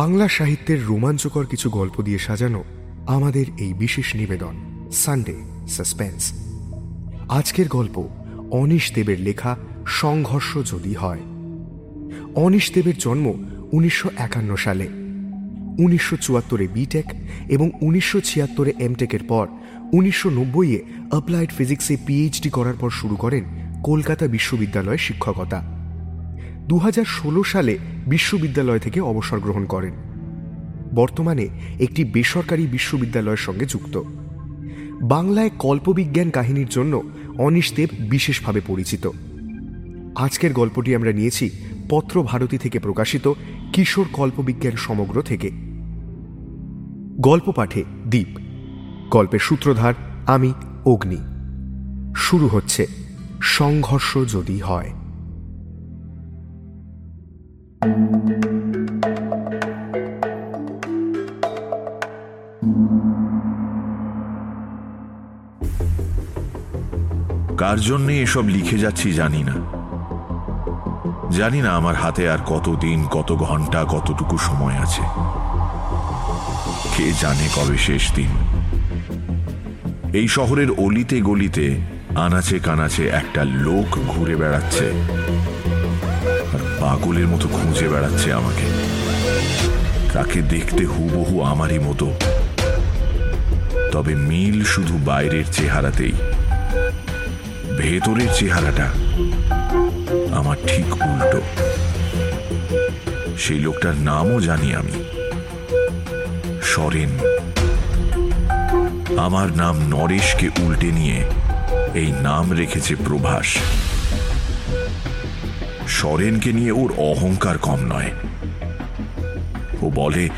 বাংলা সাহিত্যের রোমাঞ্চকর কিছু গল্প দিয়ে সাজানো আমাদের এই বিশেষ নিবেদন সানডে সাসপেন্স আজকের গল্প অনিশ দেবের লেখা সংঘর্ষ যদি হয়। অনিশ দেবের জন্ম উনিশশো একান্ন সালে। উনিশশো চুয়াত্তরে বিটেক এবং উনিশশো ছিয়াত্তরে এমটেকের পর উনিশশো নব্বইয়ে অ্যাপ্লাইড ফিজিক্সে পিএইচডি করার পর শুরু করেন কলকাতা বিশ্ববিদ্যালয়ে শিক্ষকতা। দু হাজার ষোলো সালে বিশ্ববিদ্যালয় থেকে অবসর গ্রহণ করেন। বর্তমানে একটি বেসরকারি বিশ্ববিদ্যালয়ের সঙ্গে যুক্ত। বাংলায় কল্পবিজ্ঞান কাহিনীর জন্য অনিশ দেব বিশেষভাবে পরিচিত। আজকের গল্পটি আমরা নিয়েছি পত্র ভারতী থেকে প্রকাশিত কিশোর কল্পবিজ্ঞান সমগ্র থেকে। গল্প পাঠে দ্বীপ গল্পের সূত্রধার আমি অগ্নি। শুরু হচ্ছে সংঘর্ষ যদি হয়। কার জন্যে এসব লিখে যাচ্ছি জানি না। জানি না আমার হাতে আর কত দিন কত ঘণ্টা, কতটুকু সময় আছে। কে জানে কবে শেষ দিন। এই শহরের অলিতে গলিতে আনাচে কানাচে একটা লোক ঘুরে বেড়াচ্ছে। পাগলের মতো খুঁজে বেড়াচ্ছে আমাকে। তাকে দেখতে হুবহু আমারই মতো। তবে মিল শুধু বাইরের চেহারাতেই। ভেতরের চেহারাটা আমার ঠিক উল্টো। সেই লোকটার নামও জানি আমি। সরেন। আমার নাম নরেশকে উল্টে নিয়ে এই নাম রেখেছে প্রভাস। সরেনকে নিয়ে ওর অহংকার কম নয়। ও বলে,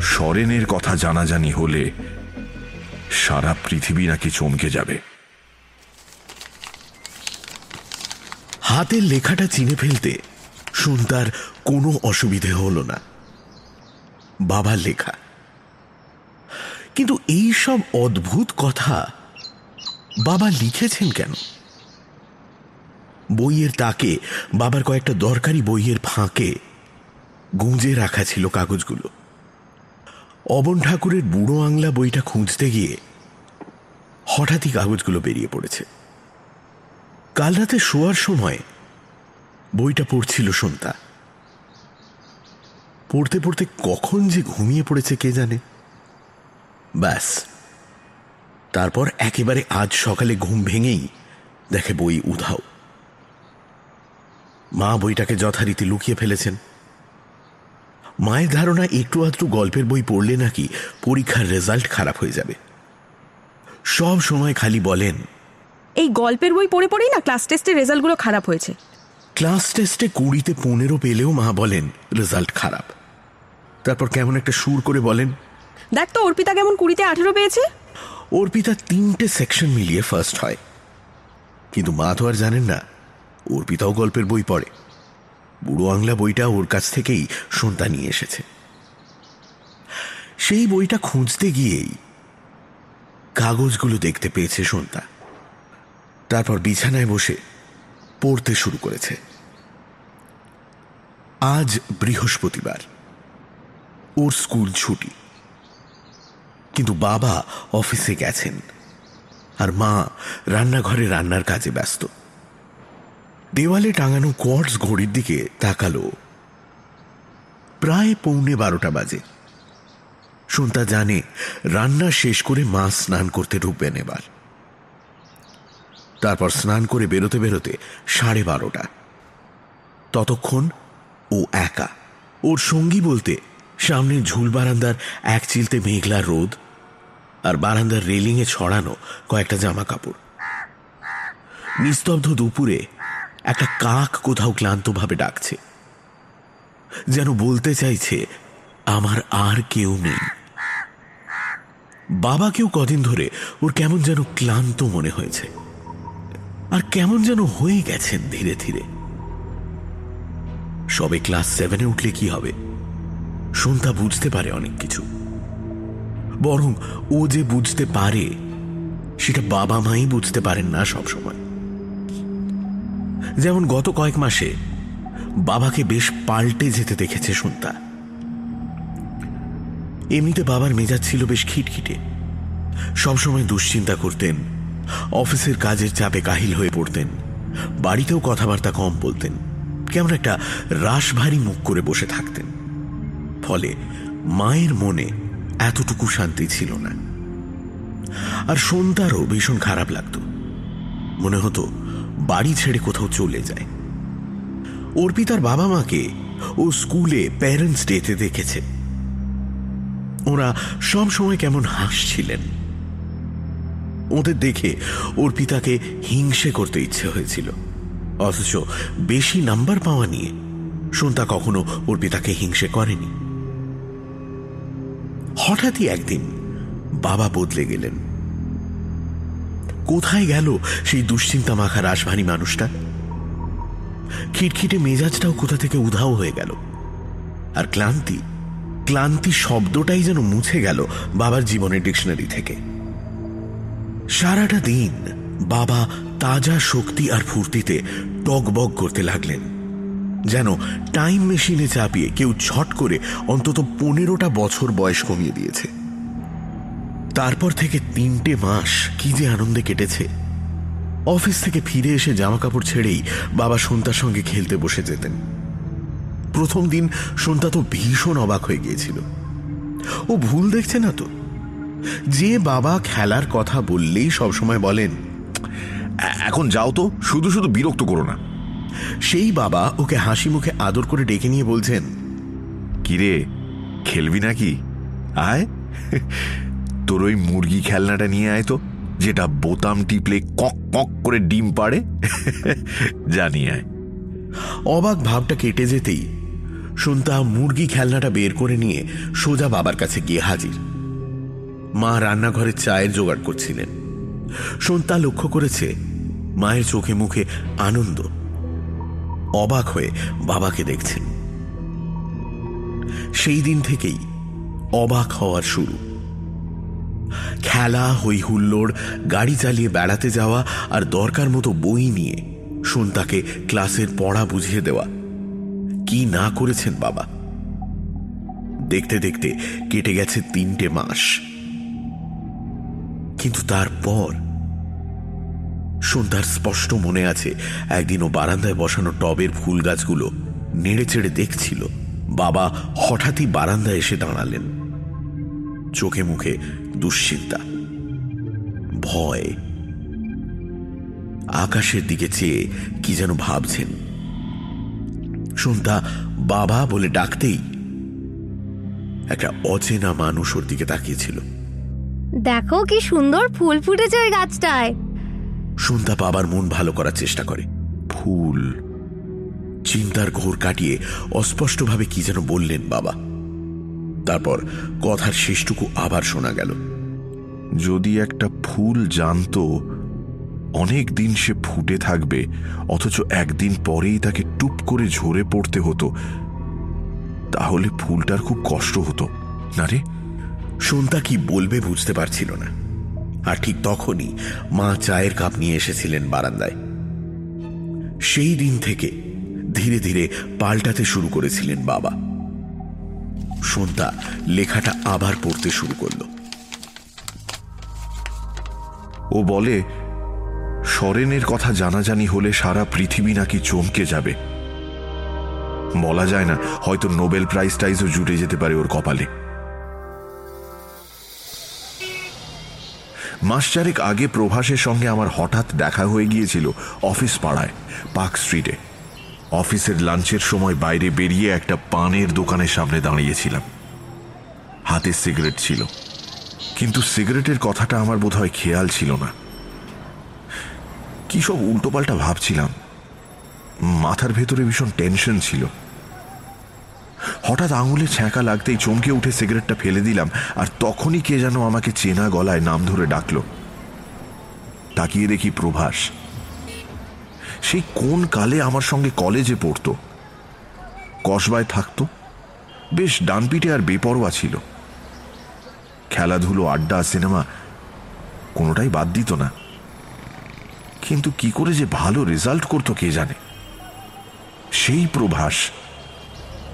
সরেনের কথা জানাজানি হলে সারা পৃথিবী নাকি চমকে যাবে। হাতের লেখাটা চিনে ফেলতে সুনতার কোনো অসুবিধে হলো না। বাবার লেখা। কিন্তু এই সব অদ্ভুত কথা বাবা লিখেছেন কেন? বইয়ের তাকে, বাবার কয়েকটা দরকারি বইয়ের ফাঁকে গুঁজে রাখা ছিল কাগজগুলো। অবন ঠাকুরের বুড়ো আংলা বইটা খুঁজতে গিয়ে হঠাৎই কাগজগুলো বেরিয়ে পড়েছে। কাল রাতে শোয়ার সময় বইটা পড়ছিল সন্তা। পড়তে পড়তে কখন যে ঘুমিয়ে পড়েছে কে জানে? ব্যাস, তারপর একেবারে আজ সকালে ঘুম ভেঙেই দেখে বই উধাও। মা বইটাকে যথারীতি লুকিয়ে ফেলেছেন। মায়ের ধারণা একটু আধটু গল্পের বই পড়লে নাকি পরীক্ষার রেজাল্ট খারাপ হয়ে যাবে। সব সময় খালি বলেন এই গল্পের বই পড়ে পড়েই না ক্লাস টেস্টের রেজাল্টগুলো খারাপ হয়েছে? ক্লাস টেস্টে কুড়িতে পনেরো পেলেও মা বলেন রেজাল্ট খারাপ। তারপর কেমন একটা সুর করে বলেন দেখ তো অর্পিতা কেমন কুড়িতে আঠেরো পেয়েছে? অর্পিতা তিনটে সেকশন মিলিয়ে ফার্স্ট হয়। কিন্তু মা তো আর জানেন না অর্পিতাও গল্পের বই পড়ে। বুড়ো আংলা বইটা ওর কাছ থেকেই সন্তা নিয়ে এসেছে। সেই বইটা খুঁজতে গিয়েই কাগজগুলো দেখতে পেয়েছে সন্তা। তারপর বিছানায় বসে পড়তে শুরু করেছে। আজ বৃহস্পতিবার। ওর স্কুল ছুটি। কিন্তু বাবা অফিসে গেছেন। আর মা রান্নাঘরে রান্নার কাজে ব্যস্ত। দেওয়ালে টাঙানো কোয়ার্টস ঘড়ির দিকে তাকালো। প্রায় পৌনে বারোটা বাজে। সন্তা জানে রান্না শেষ করে মা স্নান করতে ঢুকবেন এবার। তারপর স্নান করে বেরোতে বেরোতে সাড়ে বারোটা। ততক্ষণ ও একা। ওর সঙ্গী বলতে সামনে ঝুল বারান্দার এক চিলতে মেঘলা রোদ আর বারান্দার রেলিংয়ে ছড়ানো কয়েকটা জামা কাপড় নিস্তব্ধ দুপুরে একটা কাক কোথাও ক্লান্তভাবে ডাকছে। যেন বলতে চাইছে, আমার আর কেউ নেই। বাবাকেও কদিন ধরে ওর কেমন যেন ক্লান্ত মনে হয়েছে। আর কেমন যেন হয়ে গেছেন ধীরে ধীরে। সবে ক্লাস সেভেনে উঠলে কি হবে? সন্তা বুঝতে পারে অনেক কিছু। বরং ও যে বুঝতে পারে, সেটা বাবা মাই বুঝতে পারেন না সব সময় যেমন গত কয়েক মাসে বাবাকে বেশ পাল্টে যেতে দেখেছে সন্তা। এমনিতে বাবার মেজাজ ছিল বেশ খিটখিটে। সবসময় দুশ্চিন্তা করতেন, অফিসের কাজের চাপে কাহিল হয়ে পড়তেন, বাড়িতেও কথাবার্তা কম বলতেন, কেমন একটা রাস ভারী মুখ করে বসে থাকতেন। ফলে মায়ের মনে এতটুকু শান্তি ছিল না। আর সন্তারও ভীষণ খারাপ লাগতো। মনে হতো বাড়ি ছেড়ে কোথাও চলে যায়। অর্পিতার বাবা মাকে ও স্কুলে প্যারেন্টস ডেতে দেখেছে। ওরা সব সময় কেমন হাসছিলেন। ওদের দেখে অর্পিতাকে হিংসে করতে ইচ্ছে হয়েছিল। অথচ বেশি নাম্বার পাওয়া নিয়ে সন্তা কখনো অর্পিতাকে হিংসে করেনি। হঠাৎই একদিন বাবা বদলে গেলেন। কোথায় গেল সেই দুশ্চিন্তা মাখা রাসভারী মানুষটা? খিটখিটে মেজাজটাও কোথা থেকে উধাও হয়ে গেল? আর ক্লান্তি ক্লান্তি শব্দটাই যেন মুছে গেল বাবার জীবনের ডিকশনারি থেকে। সারাটা দিন বাবা তাজা শক্তি আর ফুর্তিতে টকবক করতে লাগলেন। যেন টাইম মেশিনে চাপিয়ে কেউ ছট করে অন্তত পনেরোটা বছর বয়স কমিয়ে দিয়েছে। তারপর থেকে তিনটে মাস কি যে আনন্দে কেটেছে। অফিস থেকে ফিরে এসে জামা কাপড় ছেড়েই বাবা সন্তার সঙ্গে খেলতে বসে যেতেন। প্রথম দিন সন্তা তো ভীষণ অবাক হয়ে গিয়েছিল। ও ভুল দেখছে না তো? যে বাবা খেলার কথা বললেই সবসময় বলেন, এখন যাও তো, শুধু শুধু বিরক্ত করো না। সেই বাবা ওকে হাসি মুখে আদর করে ডেকে নিয়ে বলছেন, কিরে, খেলবি নাকি? আয়। তোর ওই মুরগি খেলনাটা নিয়ে আয় তো, যেটা বোতাম টিপলে কক কক করে ডিম পাড়ে। জানি আয়। অবাক ভাবটা কেটে যেতেই সন্তা মুরগি খেলনাটা বের করে নিয়ে সোজা বাবার কাছে গিয়ে হাজির। মা রান্নাঘরে চায়ের জোগাড় করছিলেন। সন্তা লক্ষ্য করেছে মায়ের চোখে মুখে আনন্দ। অবাক হয়ে বাবাকে দেখছেন সেই দিন থেকেই অবাক হওয়ার শুরু। খেলা হই হুল্লোড় গাড়ি চালিয়ে বেড়াতে যাওয়া আর দরকার মতো বই নিয়ে সন্তাকে ক্লাসের পড়া বুঝিয়ে দেওয়া। কি না করেছেন বাবা? দেখতে দেখতে কেটে গেছে তিনটে মাস। কিন্তু তারপর সন্ধ্যার স্পষ্ট মনে আছে একদিন ও বারান্দায় বসানো টবের ফুল গাছগুলো নেড়ে চেড়ে দেখছিল। বাবা হঠাৎই বারান্দায় এসে দাঁড়ালেন। চোখে মুখে দুশ্চিন্তা। ভয়। আকাশের দিকে চেয়ে কি যেন ভাবছেন। সন্ধ্যা বাবা বলে ডাকতেই একটা অচেনা মানুষ ওর দিকে তাকিয়েছিল। দেখো কি সুন্দর ফুল ফুটেছে ওই গাছটায়। সন্ধ্যা বাবার মন ভালো করার চেষ্টা করে। ফুল। চিন্তার ঘোর কাটিয়ে অস্পষ্টভাবে কি যেন বললেন বাবা। তারপর কথার শেষটুকু আবার শোনা গেল। যদি একটা ফুল জানতো, অনেক দিন সে ফুটে থাকবে, অথচ একদিন পরেই তাকে টুপ করে ঝরে পড়তে হতো, তাহলে ফুলটার খুব কষ্ট হতো, না রে? সন্তা কি বলবে বুঝতে পারছিল না। আর ঠিক তখনই মা চায়ের কাপ নিয়ে এসেছিলেন বারান্দায়। সেই দিন থেকে ধীরে ধীরে পাল্টাতে শুরু করেছিলেন বাবা। সন্তা লেখাটা আবার পড়তে শুরু করল। ও বলে, সরেনের কথা জানাজানি হলে সারা পৃথিবী নাকি চমকে যাবে। বলা যায় না, হয়তো নোবেল প্রাইজ টাইজও জুটে যেতে পারে ওর কপালে। মাস চারেক আগে প্রভাসের সঙ্গে আমার হঠাৎ দেখা হয়ে গিয়েছিল অফিস পাড়ায়, পার্ক স্ট্রিটে। অফিসের লাঞ্চের সময় বাইরে বেরিয়ে একটা পানের দোকানের সামনে দাঁড়িয়েছিলাম। হাতে সিগারেট ছিল। কিন্তু সিগারেটের কথাটা আমার বোধহয় খেয়াল ছিল না। কি সব উল্টোপাল্টা ভাবছিলাম। মাথার ভেতরে ভীষণ টেনশন ছিল। হঠাৎ আঙুলে ছ্যাঁকা লাগতেই চমকে উঠে সিগারেটটা ফেলে দিলাম আর তখনই কে যেন আমাকে চেনা গলায় নাম ধরে ডাকল। তাকিয়ে দেখি প্রভাস। সেই কোন কালে আমার সঙ্গে কলেজে পড়তো? কসবায় থাকতো? বেশ ডানপিটে আর বেপরোয়া ছিল। খেলাধুলো, আড্ডা, সিনেমা কোনোটাই বাদ দিত না। কিন্তু কি করে যে ভালো রেজাল্ট করতো কে জানে? সেই প্রভাস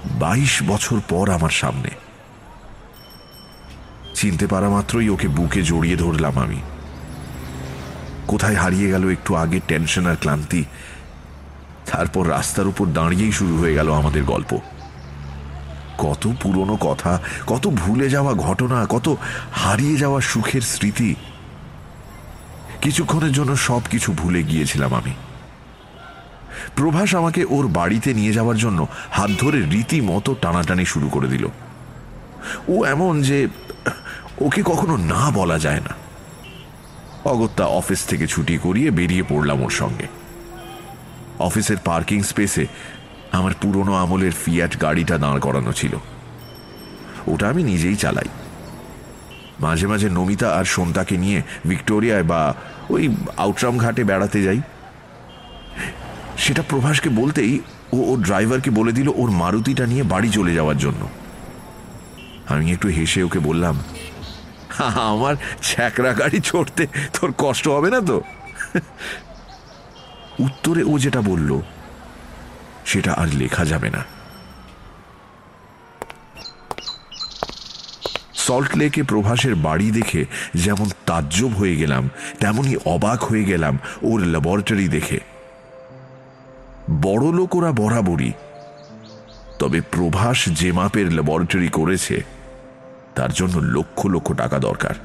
বাইশ বছর পর আমার সামনে। চিনতে পারা মাত্রই ওকে বুকে জড়িয়ে ধরলাম আমি। কোথায় হারিয়ে গেল একটু আগে টেনশন আর ক্লান্তি? তারপর রাস্তার উপর দাঁড়িয়েই শুরু হয়ে গেল আমাদের গল্প। কত পুরনো কথা, কত ভুলে যাওয়া ঘটনা, কত হারিয়ে যাওয়া সুখের স্মৃতি। কিছুক্ষণের জন্য সব কিছু ভুলে গিয়েছিলাম আমি। প্রভাস আমাকে ওর বাড়িতে নিয়ে যাওয়ার জন্য হাত ধরে রীতিমতো টানাটানি শুরু করে দিল। ও এমন যে ওকে কখনো না বলা যায় না। অগত্যা অফিস থেকে ছুটি করিয়ে বেরিয়ে পড়লাম ওর সঙ্গে। অফিসের পার্কিং স্পেসে আমার পুরনো আমলের ফিয়াট গাড়িটা দাঁড় করানো ছিল। ওটা আমি নিজেই চালাই। মাঝে মাঝে নমিতা আর সন্তাকে নিয়ে ভিক্টোরিয়ায় বা ওই আউটরাম ঘাটে বেড়াতে যাই। সেটা প্রভাসকে বলতেই ও ওর ড্রাইভারকে বলে দিল ওর মারুতিটা নিয়ে বাড়ি চলে যাওয়ার জন্য। আমি একটু হেসে ওকে বললাম আমার ছ্যাকরা গাড়ি চড়তে তোর কষ্ট হবে না তো? উত্তরে ও যেটা বলল, সেটা আর লেখা যাবে না। সল্ট লেকে প্রভাসের বাড়ি দেখে যেমন তাজ্জব হয়ে গেলাম তেমনি অবাক হয়ে গেলাম ওর ল্যাবরেটরি দেখে। বড় লোক ওরা বরাবরই, তবে প্রভাস যে মাপের ল্যাবরেটরি করেছে তার জন্য লক্ষ লক্ষ টাকা দরকার।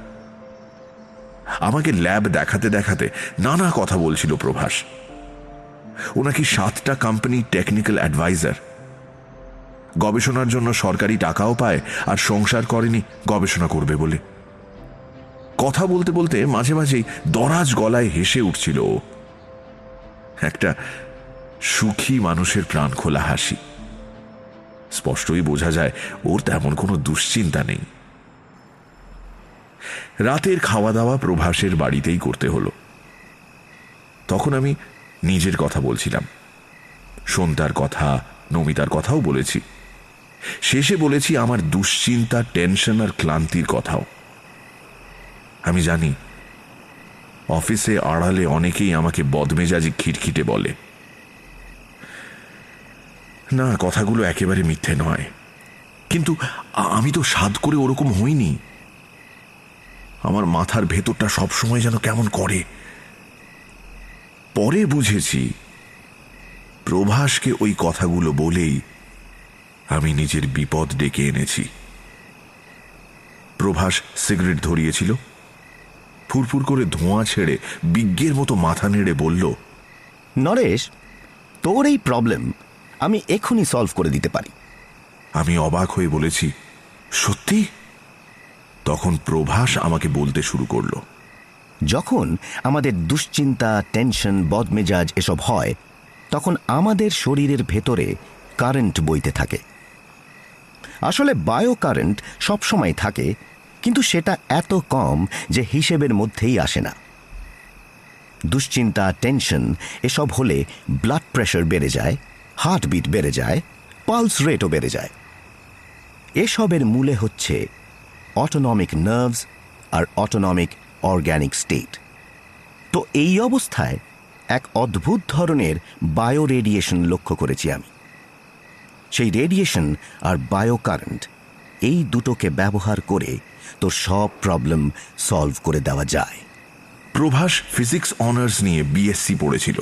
আমাকে ল্যাব দেখাতে দেখাতে নানা কথা বলছিল প্রভাস। ও নাকি সাতটা কোম্পানি টেকনিক্যাল অ্যাডভাইজার গবেষণার জন্য সরকারি টাকাও পায় আর সংসার করেনি, গবেষণা করবে বলে। কথা বলতে বলতে মাঝে মাঝেই দরাজ গলায় হেসে উঠছিল একটা সুখী মানুষের প্রাণ খোলা হাসি। স্পষ্টই বোঝা যায় ওর তেমন কোনো দুশ্চিন্তা নেই। রাতের খাওয়া দাওয়া প্রভাসের বাড়িতেই করতে হলো। তখন আমি নিজের কথা বলছিলাম। সন্তার কথা, নমিতার কথাও বলেছি। শেষে বলেছি, আমার দুশ্চিন্তা, টেনশন আর ক্লান্তির কথাও। আমি জানি, অফিসে আড়ালে অনেকেই আমাকে বদমেজাজি খিটখিটে বলে। না, কথাগুলো একেবারে মিথ্যে নয়। কিন্তু আমি তো সাদ করে ওরকম হইনি। আমার মাথার ভেতরটা সবসময় যেন কেমন করে। পরে বুঝেছি প্রভাসকে ওই কথাগুলো বলেই আমি নিজের বিপদ ডেকে এনেছি। প্রভাস সিগারেট ধরিয়েছিল ফুরফুর করে ধোঁয়া ছেড়ে বিজ্ঞের মতো মাথা নেড়ে বলল নরেশ তোর এই প্রবলেম আমি এখনই সলভ করে দিতে পারি। আমি অবাক হয়ে বলেছি সত্যি? তখন প্রভাস আমাকে বলতে শুরু করল। যখন আমাদের দুশ্চিন্তা, টেনশন, বদমেজাজ এসব হয়, তখন আমাদের শরীরের ভেতরে কারেন্ট বইতে থাকে। আসলে বায়ো কারেন্ট সবসময় থাকে, কিন্তু সেটা এত কম যে হিসেবের মধ্যেই আসে না। দুশ্চিন্তা, টেনশন এসব হলে ব্লাড প্রেশার বেড়ে যায়, হার্টবিট বেড়ে যায়, পালস রেটও বেড়ে যায়। এসবের মূলে হচ্ছে অটোনমিক নার্ভস আর অটোনমিক অর্গ্যানিক স্টেট তো এই অবস্থায় এক অদ্ভুত ধরনের বায়ো রেডিয়েশন লক্ষ্য করেছি আমি। সেই রেডিয়েশন আর বায়ো কারেন্ট এই দুটোকে ব্যবহার করে তোর সব প্রবলেম সলভ করে দেওয়া যায়। প্রভাস ফিজিক্স অনার্স নিয়ে বিএসসি পড়েছিল।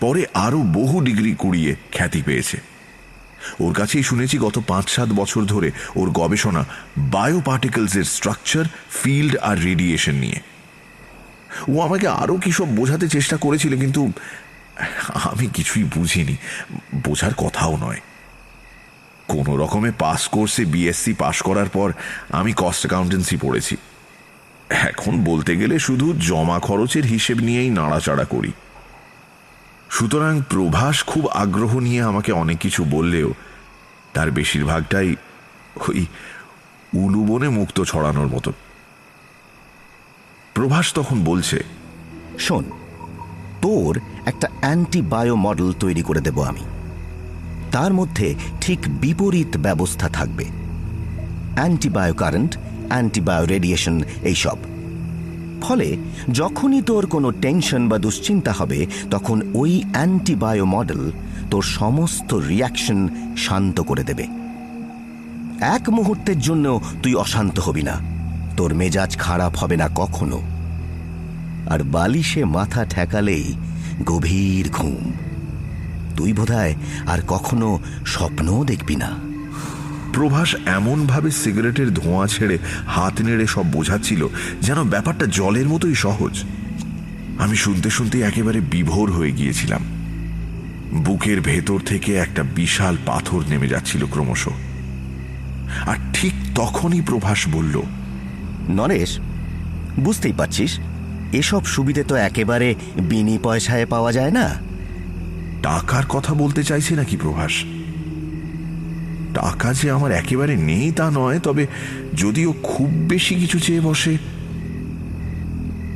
পরে আরও বহু ডিগ্রি কুড়িয়ে খ্যাতি পেয়েছে। ওর কাছেই শুনেছি গত পাঁচ সাত বছর ধরে ওর গবেষণা বায়ো পার্টিকেলসের স্ট্রাকচার ফিল্ড আর রেডিয়েশন নিয়ে। ও আমাকে আরও কি সব বোঝাতে চেষ্টা করেছিল, কিন্তু আমি কিছুই বুঝিনি। বোঝার কথাও নয়। কোনো রকমে পাস কোর্সে বিএসসি পাশ করার পর আমি কস্ট অ্যাকাউন্টেন্সি পড়েছি। এখন বলতে গেলে শুধু জমা খরচের হিসেব নিয়েই নাড়াচাড়া করি। সুতরাং প্রভাস খুব আগ্রহ নিয়ে আমাকে অনেক কিছু বললেও তার বেশিরভাগটাই ওই উলুবনে মুক্ত ছড়ানোর মতো। প্রভাস তখন বলছে, শোন, তোর একটা অ্যান্টিবায়ো মডেল তৈরি করে দেব আমি। তার মধ্যে ঠিক বিপরীত ব্যবস্থা থাকবে। অ্যান্টিবায়ো কারেন্ট, অ্যান্টিবায়ো রেডিয়েশন, এইসব। ফলে যখনই তোর কোনো টেনশন বা দুশ্চিন্তা হবে, তখন ওই অ্যান্টিবায়ো মডেল তোর সমস্ত রিয়াকশন শান্ত করে দেবে। এক মুহূর্তের জন্য তুই অশান্ত হবি না। তোর মেজাজ খারাপ হবে না কখনো। আর বালিশে মাথা ঠেকালেই গভীর ঘুম। তুই বোধহয় আর কখনো স্বপ্নও দেখবি না। প্রভাস এমনভাবে সিগারেটের ধোঁয়া ছেড়ে হাত নেড়ে সব বোঝাচ্ছিল যেন ব্যাপারটা জলের মতোই সহজ। আমি শুনতে শুনতে একেবারে বিভোর হয়ে গিয়েছিলাম। বুকের ভেতর থেকে একটা বিশাল পাথর নেমে যাচ্ছিল ক্রমশ। আর ঠিক তখনই প্রভাস বলল নরেশ বুঝতেই পারছিস এসব সুবিধে তো একেবারে বিনি পয়সায় পাওয়া যায় না। টাকার কথা বলতে চাইছে নাকি প্রভাস? টাকা যে আমার একেবারে নেই তা নয়, তবে যদিও খুব বেশি কিছু চেয়ে বসে,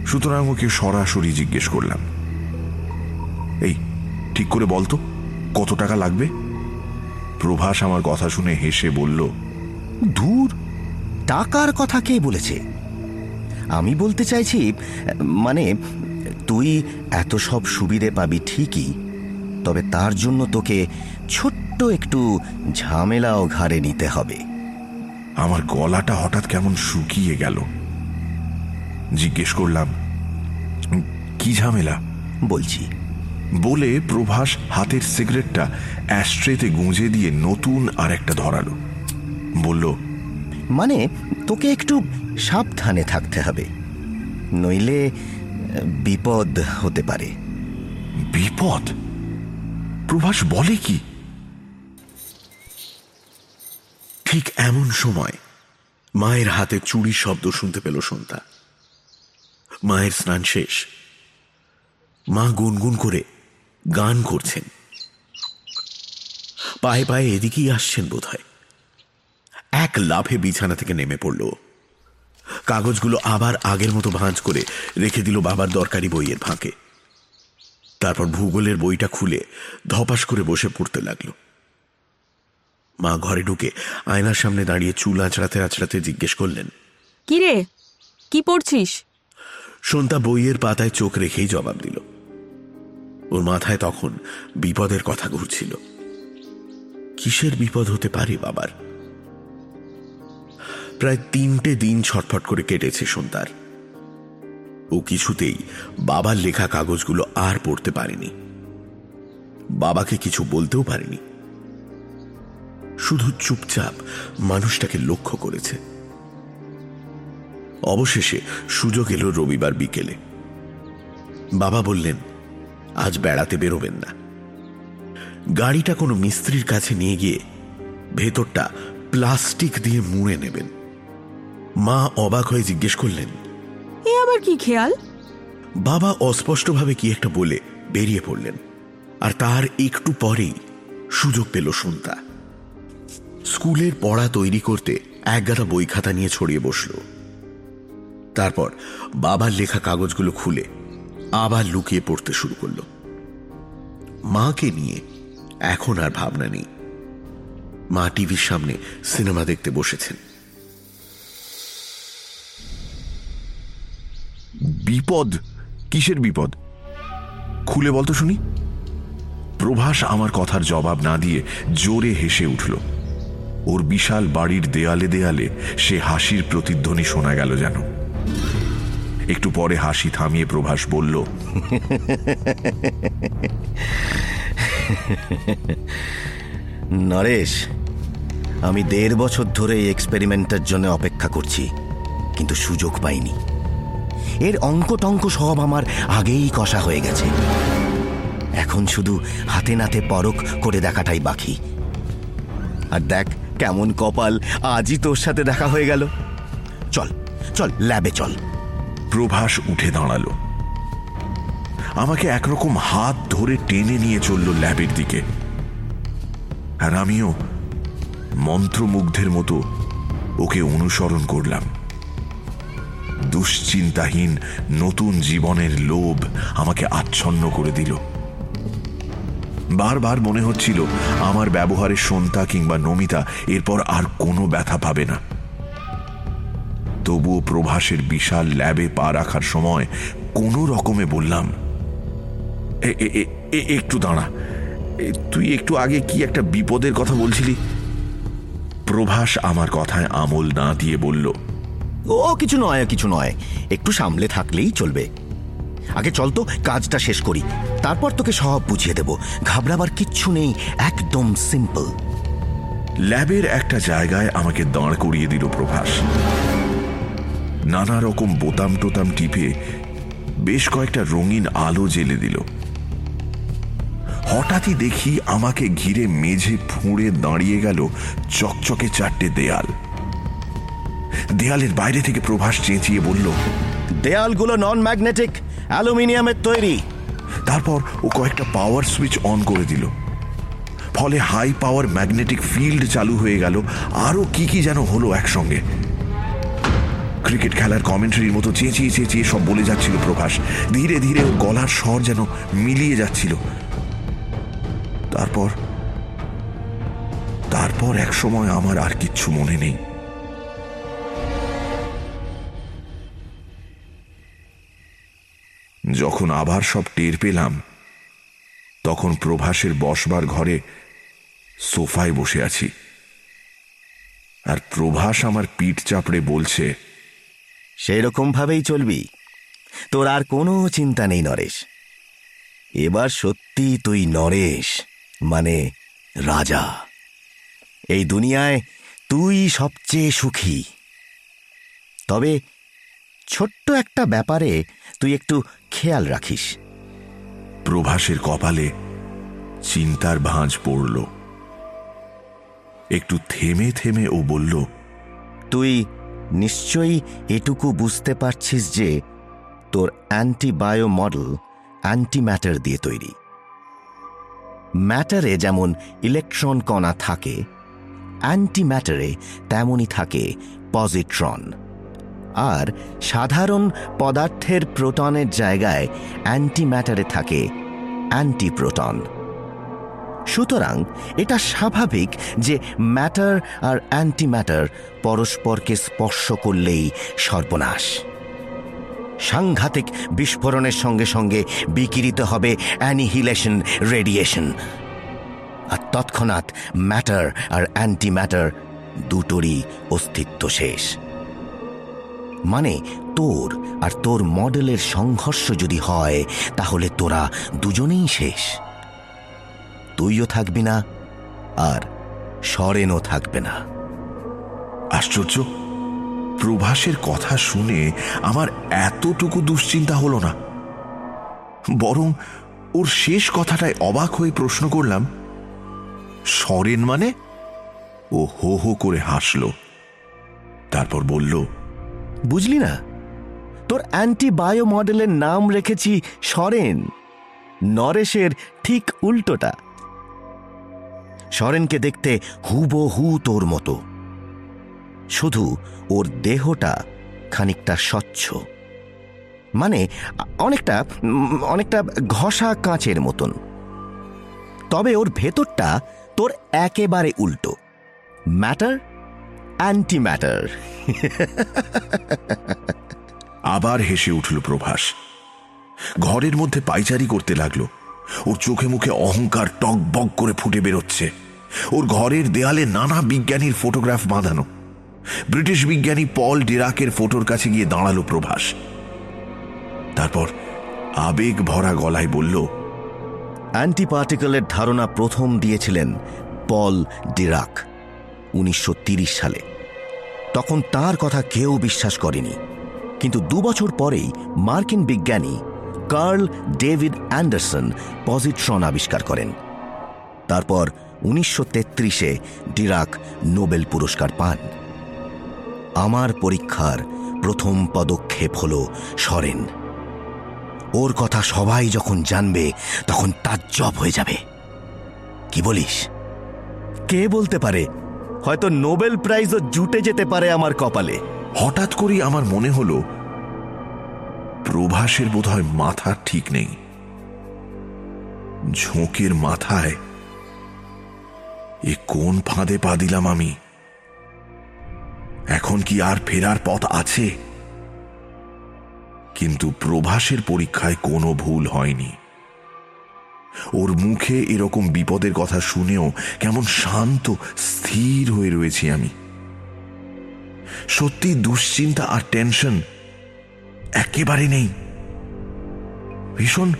সুতরাং ওকে সরাসরি জিজ্ঞেস করলাম। এই, ঠিক করে বলতো কত টাকা লাগবে? প্রভাস আমার কথা শুনে হেসে বলল, দূর, টাকার কথা কে বলেছে? আমি বলতে চাইছি মানে তুই এত সব সুবিধে পাবি ঠিকই তবে তার জন্য তোকে ছোট্ট একটু ঝামেলাও ঘাড়ে নিতে হবে। আমার গলাটা হঠাৎ কেমন শুকিয়ে গেল। জিজ্ঞেস করলাম কি ঝামেলা? বলছি। বলে প্রভাস হাতের সিগারেটটা অ্যাস্ট্রেতে গুঁজে দিয়ে নতুন আর একটা ধরালো। বলল মানে তোকে একটু সাবধানে থাকতে হবে নইলে বিপদ হতে পারে। বিপদ? প্রভাস বলে কি? ঠিক এমন সময় মায়ের হাতে চুরির শব্দ শুনতে পেল সন্ধ্যা। মায়ের স্নান শেষ। মা গুনগুন করে গান করছেন। পায়ে পায়ে এদিকেই আসছেন বোধহয়। এক লাফে বিছানা থেকে নেমে পড়ল। কাগজগুলো আবার আগের মতো ভাঁজ করে রেখে দিল বাবার দরকারি বইয়ের ফাঁকে। তারপর ভূগোলের বইটা খুলে ধপাস করে বসে পড়তে লাগল। মা ঘরে ঢুকে আয়নার সামনে দাঁড়িয়ে চুল আঁচড়াতে আঁচড়াতে জিজ্ঞেস করলেন কি রে? কি পড়ছিস? সন্তা বইয়ের পাতায় চোখ রেখেই জবাব দিল। ওর মাথায় তখন বিপদের কথা ঘুরছিল। কিসের বিপদ হতে পারে বাবার? প্রায় তিনটে দিন ছটফট করে কেটেছে সন্তার ও কিছুতেই বাবার লেখা কাগজগুলো আর পড়তে পারেনি। বাবাকে কিছু বলতেও পারেনি। শুধু চুপচাপ মানুষটাকে লক্ষ্য করেছে। অবশেষে সুযোগ এলো রবিবার বিকেলে। বাবা বললেন, আজ বেড়াতে বেরোবেন না। গাড়িটা কোনো মিস্ত্রির কাছে নিয়ে গিয়ে ভেতরটা প্লাস্টিক দিয়ে মুড়ে নেবেন। মা অবাক হয়ে জিজ্ঞেস করলেন এ আবার কি খেয়াল? বাবা অস্পষ্টভাবে কি একটা বলে বেরিয়ে পড়লেন, আর তার একটু পরেই সুযোগ পেল শুনতা স্কুলের পড়া তৈরি করতে একগাদা বই খাতা নিয়ে ছড়িয়ে বসল। তারপর বাবার লেখা কাগজগুলো খুলে আবার লুকিয়ে পড়তে শুরু করল। মাকে নিয়ে এখন আর ভাবনা নেই। মা টিভির সামনে সিনেমা দেখতে বসেছেন। বিপদ? কিসের বিপদ? খুলে বলতো শুনি। প্রভাস আমার কথার জবাব না দিয়ে জোরে হেসে উঠল। ওর বিশাল বাড়ির দেয়ালে দেয়ালে সে হাসির প্রতিধ্বনি শোনা গেল যেন। একটু পরে হাসি থামিয়ে প্রভাস বলল, নরেশ, আমি দেড় বছর ধরে এই এক্সপেরিমেন্টের জন্য অপেক্ষা করছি, কিন্তু সুযোগ পাইনি। এর অঙ্ক টঙ্ক সব আমার আগেই কষা হয়ে গেছে। এখন শুধু হাতে নাতে পরখ করে দেখাটাই বাকি। আর দেখ কেমন কপাল, আজই তোর সাথে দেখা হয়ে গেল। চল চল, ল্যাবে চল। প্রভাস উঠে দাঁড়াল। আমাকে একরকম হাত ধরে টেনে নিয়ে চলল ল্যাবের দিকে। আর আমিও মন্ত্রমুগ্ধের মতো ওকে অনুসরণ করলাম। দুশ্চিন্তাহীন নতুন জীবনের লোভ আমাকে আচ্ছন্ন করে দিল। বারবার মনে হচ্ছিল আমার ব্যবহারে সন্তা কিংবা নমিতা এরপর আর কোনো ব্যথা পাবে না। তবুও প্রভাসের বিশাল ল্যাবে পা রাখার সময় কোনো রকমে বললাম, "এ- এ- এ- এ- একটু দাঁড়া। তুই একটু আগে কি একটা বিপদের কথা বলছিলি? প্রভাস আমার কথায় আমল না দিয়ে বলল ও কিছু নয় কিছু নয়। একটু সামলে থাকলেই চলবে। আগে চল তো, কাজটা শেষ করি। তারপর তোকে সব বুঝিয়ে দেব। ঘাবড়াবার কিচ্ছু নেই, একদম সিম্পল ল্যাবের একটা জায়গায় আমাকে দাঁড় করিয়ে দিল প্রভাস। নানা রকম বোতাম টোতাম টিপে বেশ কয়েকটা রঙিন আলো জেলে দিল। হঠাৎই দেখি আমাকে ঘিরে মেঝে ফুঁড়ে দাঁড়িয়ে গেল চকচকে চারটে দেয়াল। দেয়ালের বাইরে থেকে প্রভাস চেঁচিয়ে বলল দেয়ালগুলো নন ম্যাগনেটিক অ্যালুমিনিয়ামের তৈরি। তারপর ও কয়েকটা পাওয়ার সুইচ অন করে দিল। ফলে হাই পাওয়ার ম্যাগনেটিক ফিল্ড চালু হয়ে গেল। আরও কি কি যেন হলো একসঙ্গে। ক্রিকেট খেলার কমেন্ট্রির মতো চেঁচিয়ে চেঁচিয়ে সব বলে যাচ্ছিল প্রভাস। ধীরে ধীরে ওর গলার স্বর যেন মিলিয়ে যাচ্ছিল। তারপর তারপর এক সময় আমার আর কিচ্ছু মনে নেই। যখন আবার সব টের পেলাম, তখন প্রভাসের বসবার ঘরে সোফায় বসে আছি। আর প্রভাস আমার পিঠ চাপড়ে বলছে সেই রকম ভাবেই চলবি। তোর আর কোনো চিন্তা নেই, নরেশ। এবার সত্যি তুই নরেশ মানে রাজা। এই দুনিয়ায় তুই সবচেয়ে সুখী। তবে ছোট্ট একটা ব্যাপারে তুই একটু খেয়াল রাখিস। প্রভাসের কপালে চিন্তার ভাঁজ পড়ল। একটু থেমে থেমে ও বলল তুই নিশ্চয়ই এটুকু বুঝতে পারছিস যে তোর অ্যান্টিবায়ো মডেল অ্যান্টি ম্যাটার দিয়ে তৈরি। ম্যাটারে যেমন ইলেকট্রন কণা থাকে অ্যান্টি ম্যাটারে তেমনই থাকে পজিট্রন। আর সাধারণ পদার্থের প্রোটনের জায়গায় অ্যান্টি ম্যাটারে থাকে অ্যান্টিপ্রোটন। সুতরাং এটা স্বাভাবিক যে ম্যাটার আর অ্যান্টি ম্যাটার পরস্পরকে স্পর্শ করলেই সর্বনাশ। সাংঘাতিক বিস্ফোরণের সঙ্গে সঙ্গে বিকিরিত হবে অ্যানিহিলেশন রেডিয়েশন। আর তৎক্ষণাৎ ম্যাটার আর অ্যান্টি ম্যাটার দুটোরই অস্তিত্ব শেষ। মানে তোর আর তোর মডেলের সংঘর্ষ যদি হয়, তাহলে তোরা দুজনেই শেষ। তুইও থাকবি না, আর সরেনও থাকবে না। আশ্চর্য। প্রভাসের কথা শুনে আমার এতটুকু দুশ্চিন্তা হলো না। বরং ওর শেষ কথাটায় অবাক হয়ে প্রশ্ন করলাম, সরেন মানে? ও হো হো করে হাসল। তারপর বলল বুঝলি না? তোর অ্যান্টিবায়ো মডেলের নাম রেখেছি সরেন। নরেশের ঠিক উল্টোটা। সরেনকে দেখতে হুবহু তোর মতো। শুধু ওর দেহটা খানিকটা স্বচ্ছ। মানে অনেকটা অনেকটা ঘষা কাঁচের মতন। তবে ওর ভেতরটা তোর একেবারে উল্টো। ম্যাটার? অ্যান্টি ম্যাটার আবার হেসে উঠল প্রভাস। ঘরের মধ্যে পাইচারি করতে লাগল। ওর চোখে মুখে অহংকার টক বক করে ফুটে বেরোচ্ছে। ওর ঘরের দেয়ালে নানা বিজ্ঞানীর ফটোগ্রাফ বাঁধানো। ব্রিটিশ বিজ্ঞানী পল ডিরাকের ফটোর কাছে গিয়ে দাঁড়াল প্রভাস। তারপর আবেগ ভরা গলায় বলল অ্যান্টিপার্টিকেলের ধারণা প্রথম দিয়েছিলেন পল ডিরাক। উনিশশো সালে। তখন তার কথা কেউ বিশ্বাস করেনি। কিন্তু দু বছর পরেই মার্কিন বিজ্ঞানী কার্ল ডেভিড অ্যান্ডারসন পজিট্রন আবিষ্কার করেন। তারপর উনিশশো তেত্রিশে ডিরাক নোবেল পুরস্কার পান। আমার পরীক্ষার প্রথম পদক্ষেপ হল সরেন। ওর কথা সবাই যখন জানবে, তখন তাজ্জব হয়ে যাবে। কি বলিস? কে বলতে পারে হয়তো নোবেল প্রাইজও জুটে যেতে পারে আমার কপালে। হঠাৎ করেই আমার মনে হলো, প্রভাসের বোধহয় মাথা ঠিক নেই। ঝোঁকের মাথায় এ কোন ফাঁদে পা দিলাম আমি? এখন কি আর ফেরার পথ আছে? কিন্তু প্রভাসের পরীক্ষায় কোনো ভুল হয়নি। ওর মুখে এরকম বিপদের কথা শুনেও কেমন শান্ত, স্থির হয়ে রয়েছি আমি। সত্যি দুশ্চিন্তা আর টেনশন একেবারে নেই। ভীষণ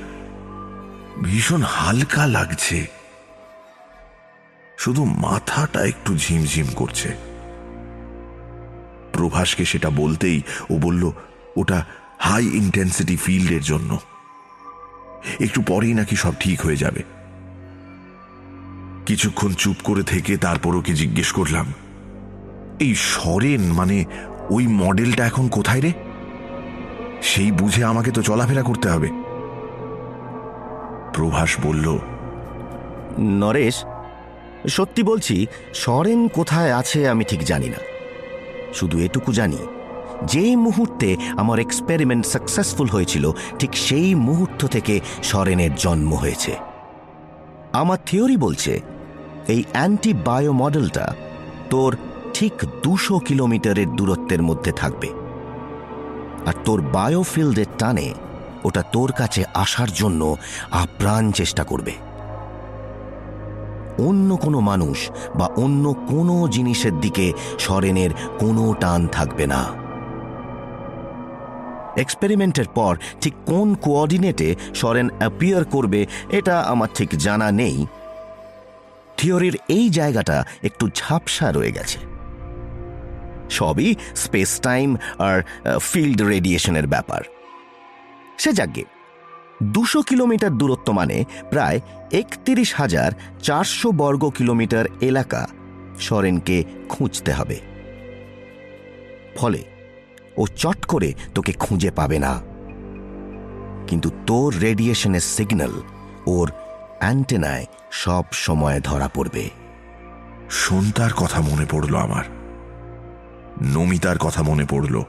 ভীষণ হালকা লাগছে। শুধু মাথাটা একটু ঝিমঝিম করছে। প্রভাসকে সেটা বলতেই ও বলল, ওটা হাই ইন্টেন্সিটি ফিল্ডের জন্য। একটু পরেই নাকি সব ঠিক হয়ে যাবে। কিছুক্ষণ চুপ করে থেকে তারপর ওকে জিজ্ঞেস করলাম, এই সরেন মানে ওই মডেলটা এখন কোথায় রে? সেই বুঝে আমাকে তো চলাফেরা করতে হবে। প্রভাস বলল, নরেশ, সত্যি বলছি, সরেন কোথায় আছে আমি ঠিক জানি না। শুধু এটুকু জানি যেই মুহূর্তে আমার এক্সপেরিমেন্ট সাকসেসফুল হয়েছিল, ঠিক সেই মুহূর্ত থেকে সরেনের জন্ম হয়েছে। আমার থিওরি বলছে, এই অ্যান্টি বায়ো মডেলটা তোর ঠিক দুশো কিলোমিটারের দূরত্বের মধ্যে থাকবে। আর তোর বায়োফিল্ডের টানে ওটা তোর কাছে আসার জন্য আপ্রাণ চেষ্টা করবে। অন্য কোনো মানুষ বা অন্য কোনো জিনিসের দিকে সরেনের কোনো টান থাকবে না। এক্সপেরিমেন্টের পর ঠিক কোন কোঅর্ডিনেটে সরেন অ্যাপিয়ার করবে, এটা আমার ঠিক জানা নেই। থিওরির এই জায়গাটা একটু ঝাপসা রয়ে গেছে। সবই স্পেস টাইম আর ফিল্ড রেডিয়েশনের ব্যাপার। সে যাকে দুশো কিলোমিটার দূরত্ব মানে প্রায় একত্রিশ হাজার চারশো বর্গ কিলোমিটার এলাকা সরেনকে খুঁজতে হবে। ফলে ও চট করে তোকে খুঁজে পাবে না। কিন্তু তোর রেডিয়েশনের সিগন্যাল, ওর অ্যান্টেনায় সব সময় ধরা পড়বে। সন্তার কথা মনে পড়ল আমার। নমিতার কথা মনে পড়ল।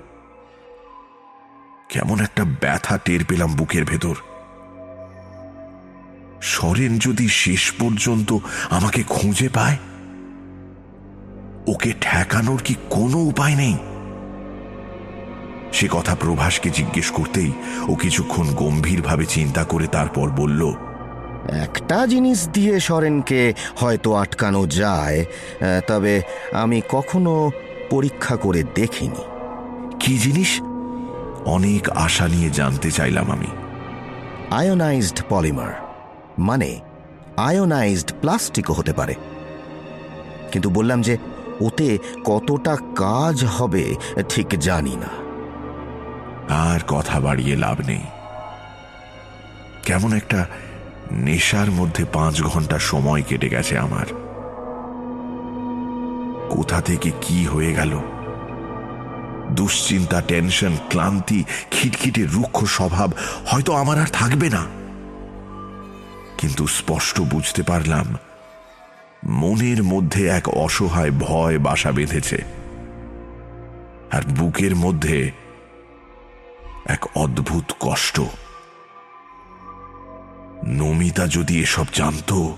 কেমন একটা ব্যথা টের পেলাম বুকের ভেতর। সরেন যদি শেষ পর্যন্ত আমাকে খুঁজে পায়, ওকে ঠেকানোর কি কোনো উপায় নেই? সে কথা প্রভাসকে জিজ্ঞেস করতেই ও কিছুক্ষণ গম্ভীরভাবে চিন্তা করে তারপর বলল একটা জিনিস দিয়ে সরেনকে হয়তো আটকানো যায় তবে আমি কখনো পরীক্ষা করে দেখিনি। কি জিনিস? অনেক আশা নিয়ে জানতে চাইলাম আমি। আয়োনাইজড পলিমার মানে আয়োনাইজড প্লাস্টিকও হতে পারে। কিন্তু বললাম যে ওতে কতটা কাজ হবে ঠিক জানি না। আর কথা বাড়িয়ে লাভ নেই। কেমন একটা নেশার মধ্যে পাঁচ ঘণ্টা সময় কেটে গেছে আমার। কোথা থেকে কি হয়ে গেল? দুশ্চিন্তা, টেনশন, ক্লান্তি, খিটখিটে, রুক্ষ স্বভাব, হয়তো আমার আর থাকবে না। কিন্তু স্পষ্ট বুঝতে পারলাম, মনের মধ্যে এক অসহায় ভয় বাসা বেঁধেছে। আর বুকের মধ্যে এক অদ্ভুত কষ্ট। নমিতা যদি এসব জানতো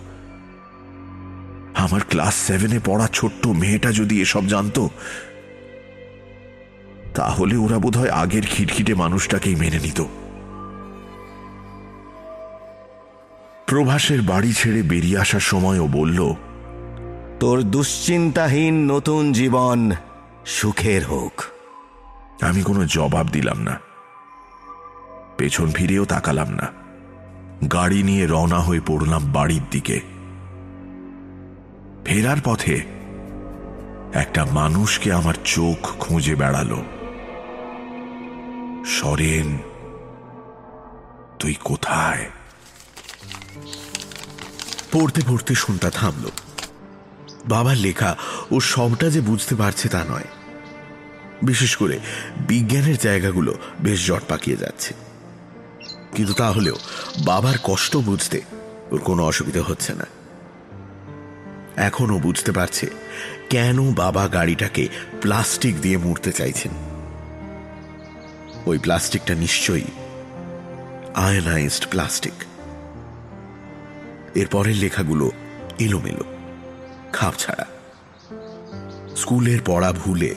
আমার ক্লাস সেভেনে পড়া ছোট্ট মেয়েটা যদি এসব জানতো তাহলে ওরা বোধহয় আগের খিটখিটে মানুষটাকেই মেনে নিত। প্রভাসের বাড়ি ছেড়ে বেরিয়ে আসার সময়ও বলল তোর দুশ্চিন্তাহীন নতুন জীবন সুখের হোক। আমি কোনো জবাব দিলাম না। পেছন ফিরেও তাকালাম না। গাড়ি নিয়ে রওনা হয়ে পড়লাম বাড়ির দিকে। ফেরার পথে একটা মানুষকে আমার চোখ খুঁজে বেড়ালো। সরেন, তুই কোথায়? পড়তে পড়তে শুনটা থামল। বাবার লেখা ও সবটা যে বুঝতে পারছে তা নয়। বিশেষ করে বিজ্ঞানের জায়গাগুলো বেশ জট পাকিয়ে যাচ্ছে। কিন্তু তাহলেও বাবার কষ্ট বুঝতে ওর কোনো অসুবিধা হচ্ছে না। এখনও বুঝতে পারছে কেন বাবা গাড়িটাকে প্লাস্টিক দিয়ে মুড়তে চাইছেন। ওই প্লাস্টিকটা নিশ্চয়ই আয়নাইজড প্লাস্টিক। এরপরের লেখাগুলো এলোমেলো খাপ ছাড়া স্কুলের পড়া ভুলে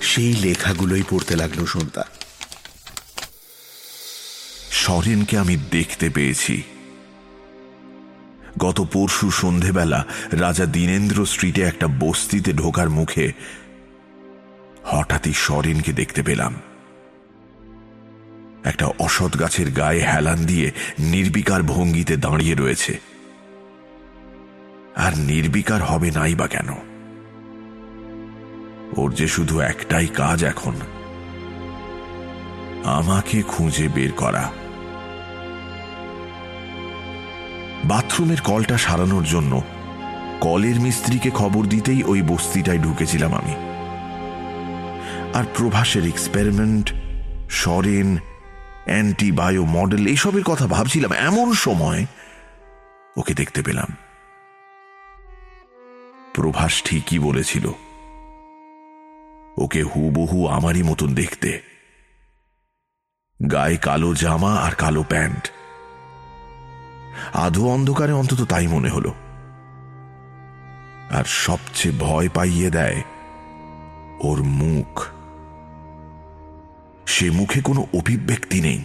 সেই লেখাগুলোই পড়তে লাগল সন্তা সরেনকে আমি দেখতে পেয়েছি। গত পরশু সন্ধেবেলা রাজা দীনেন্দ্র স্ট্রিটে একটা বস্তিতে ঢোকার মুখে হঠাৎই সরেনকে দেখতে পেলাম। একটা অসৎ গাছের গায়ে হেলান দিয়ে নির্বিকার ভঙ্গিতে দাঁড়িয়ে রয়েছে। আর নির্বিকার হবে নাই বা কেন? ওর যে শুধু একটাই কাজ এখন, আমাকে খুঁজে বের করা। বাথরুমের কলটা সারানোর জন্য কলের মিস্ত্রিকে খবর দিতেই ওই বস্তিটায় ঢুকেছিলাম আমি। আর প্রভাসের এক্সপেরিমেন্ট সরেন অ্যান্টিবায়ো মডেল এইসবের কথা ভাবছিলাম। এমন সময় ওকে দেখতে পেলাম। প্রভাস ঠিকই বলেছিল। ওকে হুবহু আমারই মতন দেখতে। গায়ে কালো জামা আর কালো প্যান্ট। আধো অন্ধকারে অন্তত তাই মনে হল। আর সবচেয়ে ভয় পাইয়ে দেয় ওর মুখ। সে মুখে কোনো অভিব্যক্তি নেই।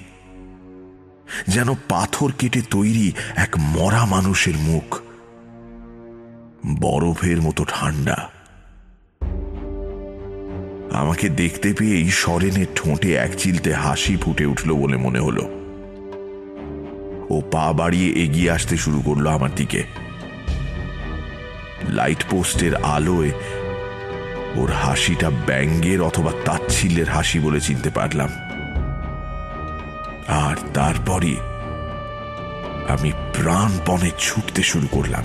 যেন পাথর কেটে তৈরি এক মরা মানুষের মুখ। বরফের মতো ঠান্ডা। আমাকে দেখতে পেয়েই সরেনের ঠোঁটে এক চিলতে হাসি ফুটে উঠল বলে মনে হলো। ও পা বাড়িয়ে এগিয়ে আসতে শুরু করল আমার দিকে। লাইট পোস্টের আলোয় ওর হাসিটা ব্যঙ্গের অথবা তাচ্ছিল্যের হাসি বলে চিনতে পারলাম। আর তারপরই আমি প্রাণপণে ছুটতে শুরু করলাম।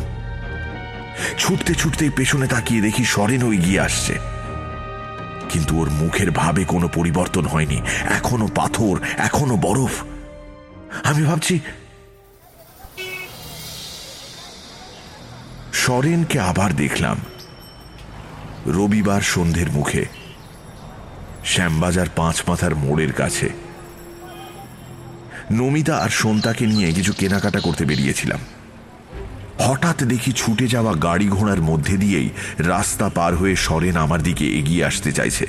ছুটতে ছুটতেই পেছনে তাকিয়ে দেখি সরেনও এগিয়ে আসছে। কিন্তু ওর মুখের ভাবে কোনো পরিবর্তন হয়নি। এখনও পাথর, এখনও বরফ। আমি ভাবছি সরেনকে আবার দেখলাম। রবিবার সন্ধ্যের মুখে। শ্যামবাজার পাঁচ মাথার মোড়ের কাছে। নমিতা আর সন্তাকে নিয়ে কিছু কেনাকাটা করতে বেরিয়েছিলাম। হঠাৎ দেখি ছুটে যাওয়া গাড়ি ঘোড়ার মধ্যে দিয়েই রাস্তা পার হয়ে সরেন আমার দিকে এগিয়ে আসতে চাইছে।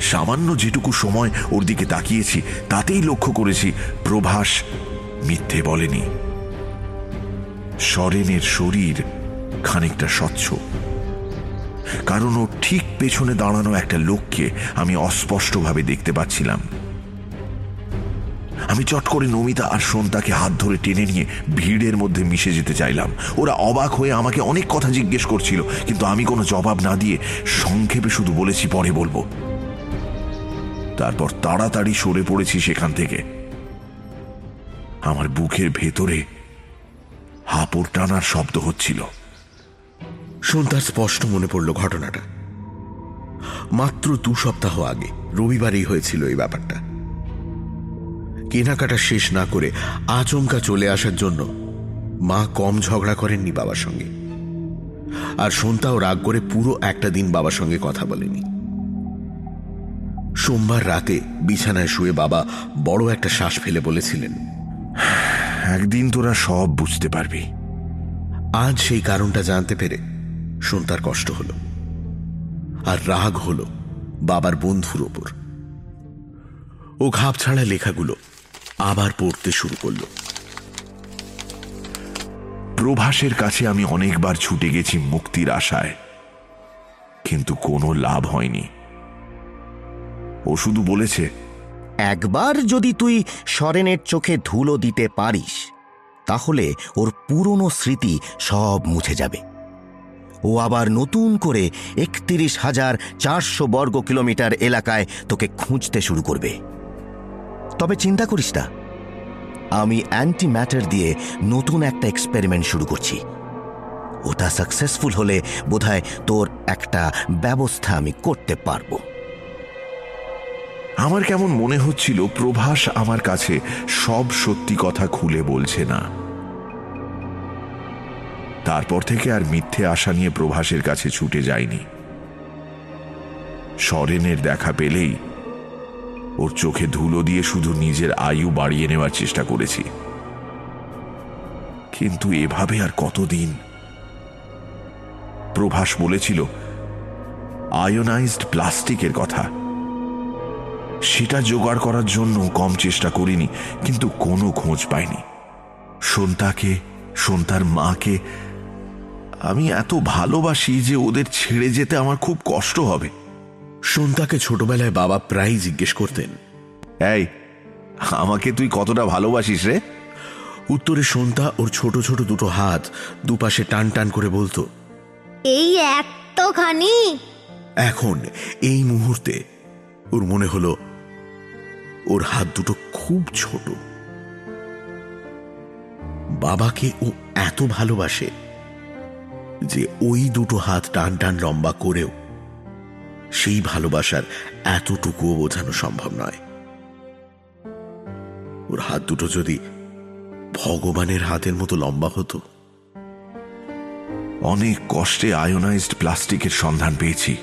সামান্য যেটুকু সময় ওর দিকে তাকিয়েছি, তাতেই লক্ষ্য করেছি প্রভাস মিথ্যে বলেনি। সরেনের শরীর খানিকটা স্বচ্ছ। কারণ ও ঠিক পেছনে দাঁড়ানো একটা লোককে আমি অস্পষ্টভাবে দেখতে পাচ্ছিলাম। আমি চট করে নমিতা আর সন্তাকে হাত ধরে টেনে নিয়ে ভিড়ের মধ্যে মিশে যেতে চাইলাম। ওরা অবাক হয়ে আমাকে অনেক কথা জিজ্ঞেস করছিল, কিন্তু আমি কোনো জবাব না দিয়ে সংক্ষেপে শুধু বলেছি, পরে বলব। তারপর তাড়াতাড়ি সরে পড়েছি সেখান থেকে। আমার বুকের ভেতরে হাপড় টানার শব্দ হচ্ছিল। সন্ধ্যার স্পষ্ট মনে পড়ল ঘটনাটা। মাত্র দু সপ্তাহ আগে, রবিবারেই হয়েছিল এই ব্যাপারটা। কেনাকাটা শেষ না করে আচমকা চলে আসার জন্য মা কম ঝগড়া করেননি বাবার সঙ্গে। আর সন্তাও রাগ করে পুরো একটা দিন বাবার সঙ্গে কথা বলেনি। সোমবার রাতে বিছানায় শুয়ে বাবা বড় একটা শ্বাস ফেলে বলেছিলেন একদিন তোরা সব বুঝতে পারবি। আজ সেই কারণটা জানতে পেরে সন্তার কষ্ট হল আর রাগ হল বাবার বন্ধুর ওপর। ও ঘাপ ছাড়া লেখাগুলো আবার পড়তে শুরু করল। প্রভাসের কাছে আমি অনেকবার ছুটে গেছি মুক্তির আশায় কিন্তু কোনো লাভ হয়নি। ও শুধু বলেছে একবার যদি তুই সরেনের চোখে ধুলো দিতে পারিস, তাহলে ওর পুরনো স্মৃতি সব মুছে যাবে। ও আবার নতুন করে একত্রিশ হাজার চারশো বর্গ কিলোমিটার এলাকায় তোকে খুঁজতে শুরু করবে। তবে চিন্তা করিস না, আমি অ্যান্টি ম্যাটার দিয়ে নতুন একটা এক্সপেরিমেন্ট শুরু করছি। ওটা সাকসেসফুল হলে বোধহয় তোর একটা ব্যবস্থা আমি করতে পারব। আমার কেমন মনে হচ্ছিল, প্রভাস আমার কাছে সব সত্যি কথা খুলে বলছে না। তারপর থেকে আর মিথ্যে আশা নিয়ে প্রভাসের কাছে ছুটে যায়নি সরেনের দেখা পেলেই ওর চোখে ধুলো দিয়ে শুধু নিজের আয়ু বাড়িয়ে নেওয়ার চেষ্টা করেছি। কিন্তু এভাবে আর কতদিন? প্রভাস বলেছিল আয়োনাইজড প্লাস্টিকের কথা। সেটা জোগাড় করার জন্য কম চেষ্টা করিনি কিন্তু কোনো খোঁজ পাইনি। সন্তাকে সন্তার মাকে আমি এত ভালোবাসি যে ওদের ছেড়ে যেতে আমার খুব কষ্ট হবে। সন্তাকে ছোটবেলায় বাবা প্রায়ই জিজ্ঞেস করতেন এই আমাকে তুই কতটা ভালোবাসিস রে? উত্তরে সন্তা ওর ছোট ছোট দুটো হাত দুপাশে টান টান করে বলতো এই এতখানি? এখন এই মুহূর্তে ওর মনে হলো ওর হাত দুটো খুব ছোট। বাবাকে ও এত ভালোবাসে যে ওই দুটো হাত টান টান লম্বা করেও সেই ভালোবাসার এতটুকুও বোঝানো সম্ভব নয়। ওর হাত দুটো যদি ভগবানের হাতের মতো লম্বা হতো, অনেক কষ্টে আয়োনাইজড প্লাস্টিকের সন্ধান পেয়েছি।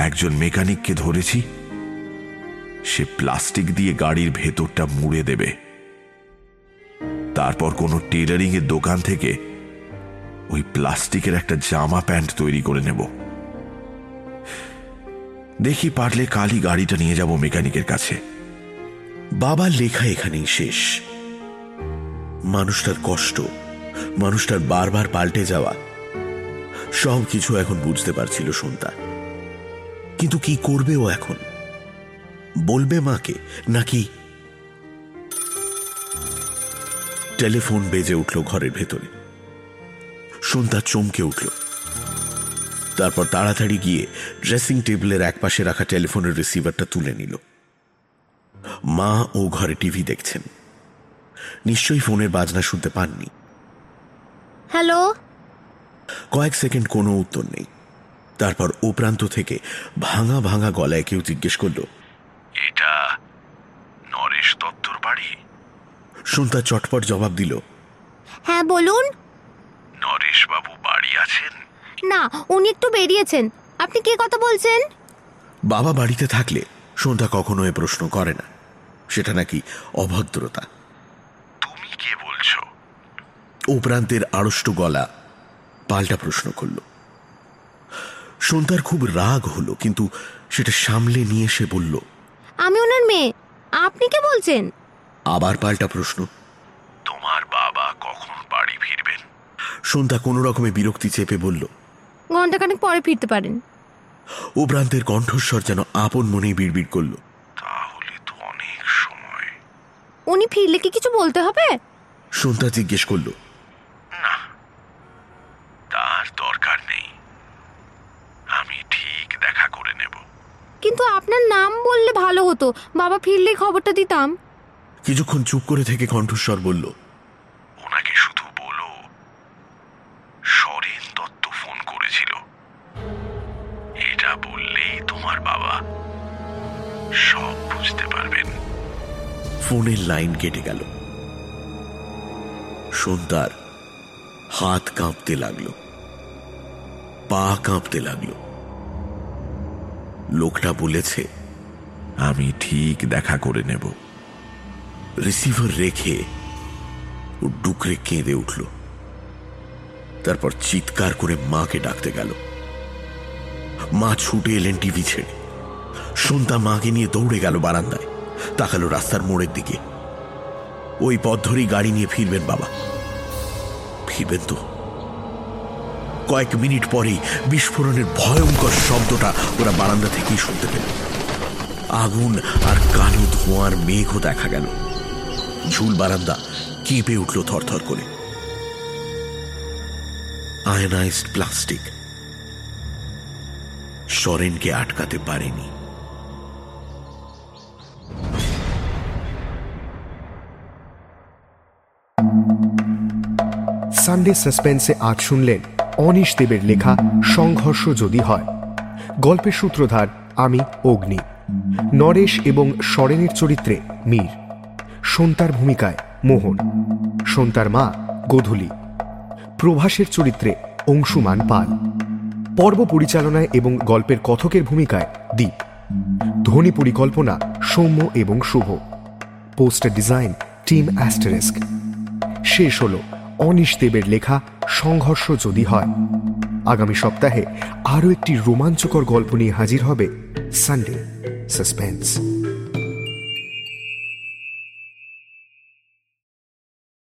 একজন মেকানিককে ধরেছি। সে প্লাস্টিক দিয়ে গাড়ির ভেতরটা মুড়ে দেবে। তারপর কোনো টেলারিং এর দোকান থেকে ওই প্লাস্টিকের একটা জামা প্যান্ট তৈরি করে নেব। দেখি পারলে কালই গাড়িটা নিয়ে যাব মেকানিকের কাছে। বাবার লেখা এখানেই শেষ। মানুষটার কষ্ট, মানুষটার বারবার পাল্টে যাওয়া সব কিছু এখন বুঝতে পারছিল সন্তা কিন্তু কি করবে ও এখন? বলবে মাকে নাকি টেলিফোন বেজে উঠল ঘরের ভেতরে। সন্তা চমকে উঠল। তারপর তাড়াতাড়ি গিয়ে ড্রেসিং টেবিলের একপাশে রাখা টেলিফোনের রিসিভারটা তুলে নিল। মা ও ঘরে টিভি দেখছেন। নিশ্চয়ই ফোনের বাজনা শুনতে পাননি। হ্যালো? কয়েক সেকেন্ড কোনো উত্তর নেই। তারপর ও প্রান্ত থেকে ভাঙা ভাঙা গলায় কেউ জিজ্ঞেস করল এটা নরেশ দত্তর বাড়ি? সন্তা চটপট জবাব দিল হ্যাঁ বলুন। নরেশ বাবু বাড়ি আছেন? না উনি একটু বেরিয়েছেন। আপনি কে কথা বলছেন? বাবা বাড়িতে থাকলে সন্ধ্যা কখনো এ প্রশ্ন করে না। সেটা নাকি অভদ্রতা। তুমি কে বলছো? ও প্রান্তের আড়ষ্ট গলা পাল্টা প্রশ্ন করল। সন্তার খুব রাগ হলো কিন্তু সেটা সামলে নিয়ে সে বলল আমি ওনার মেয়ে। আপনি কে বলছেন? আবার পাল্টা প্রশ্ন। তোমার বাবা কখন বাড়ি ফিরবেন? সন্ধ্যা কোনো রকমে বিরক্তি চেপে বলল ঘন্টাখানেক পরে ফিরতে পারেন। ও প্রান্তের কণ্ঠস্বর যেন আপন মনেই বিড়বিড় করল। তাহলে তো অনেক সময়। উনি ফিরলে কি কিছু বলতে হবে? সন্ধ্যা জিজ্ঞেস করল না তার দরকার নেই আমি ঠিক দেখা করে নেব কিন্তু আপনার নাম বললে ভালো হতো। বাবা ফিরলে খবরটা দিতাম। কিছুক্ষণ চুপ করে থেকে কণ্ঠস্বর বলল ওনাকে শুধু বলো সরেন দত্ত ফোন করেছিল। এটা বললেই তোমার বাবা সব বুঝতে পারবেন। ফোনের লাইন কেটে গেল। সন্তার হাত কাঁপতে লাগল। পা কাঁপতে লাগল। লোকটা বলেছে, আমি ঠিক দেখা করে নেব। রিসিভার রেখে ও ডুকরে কেঁদে উঠল। তারপর চিৎকার করে মাকে ডাকতে গেল। মা ছুটে এলেন টিভি ছেড়ে। সন্তা মাকে নিয়ে দৌড়ে গেল বারান্দায়, তাকালো রাস্তার মোড়ের দিকে। ওই পথ ধরেই গাড়ি নিয়ে ফিরবেন বাবা। ফিরবেন তো। কয়েক মিনিট পরেই বিস্ফোরণের ভয়ঙ্কর শব্দটা ওরা বারান্দা থেকেই শুনতে পেল। আগুন আর কালো ধোঁয়ার মেঘও দেখা গেল। ঝুল বারান্দা কেঁপে উঠল থরথর করে। Ionised plastic. সরেনকে আটকাতে পারেনি। সানডে সাসপেন্সে আজ শুনলেন। অনিশ দেবের লেখা সংঘর্ষ যদি হয়। গল্পের সূত্রধার আমি অগ্নি। নরেশ এবং সরেনের চরিত্রে মীর। সন্তার ভূমিকায় মোহন। সন্তার মা গোধূলি। প্রভাসের চরিত্রে অংশুমান পাল। পর্ব পরিচালনায় এবং গল্পের কথকের ভূমিকায় দীপ। ধ্বনি পরিকল্পনা সৌম্য এবং Shubho. Poster design team asterisk. শেষ হল অনিশ দেবের লেখা সংঘর্ষ যদি হয়, আগামী সপ্তাহে আরও একটি রোমাঞ্চকর গল্প নিয়ে হাজির হবে সানডে সাসপেন্স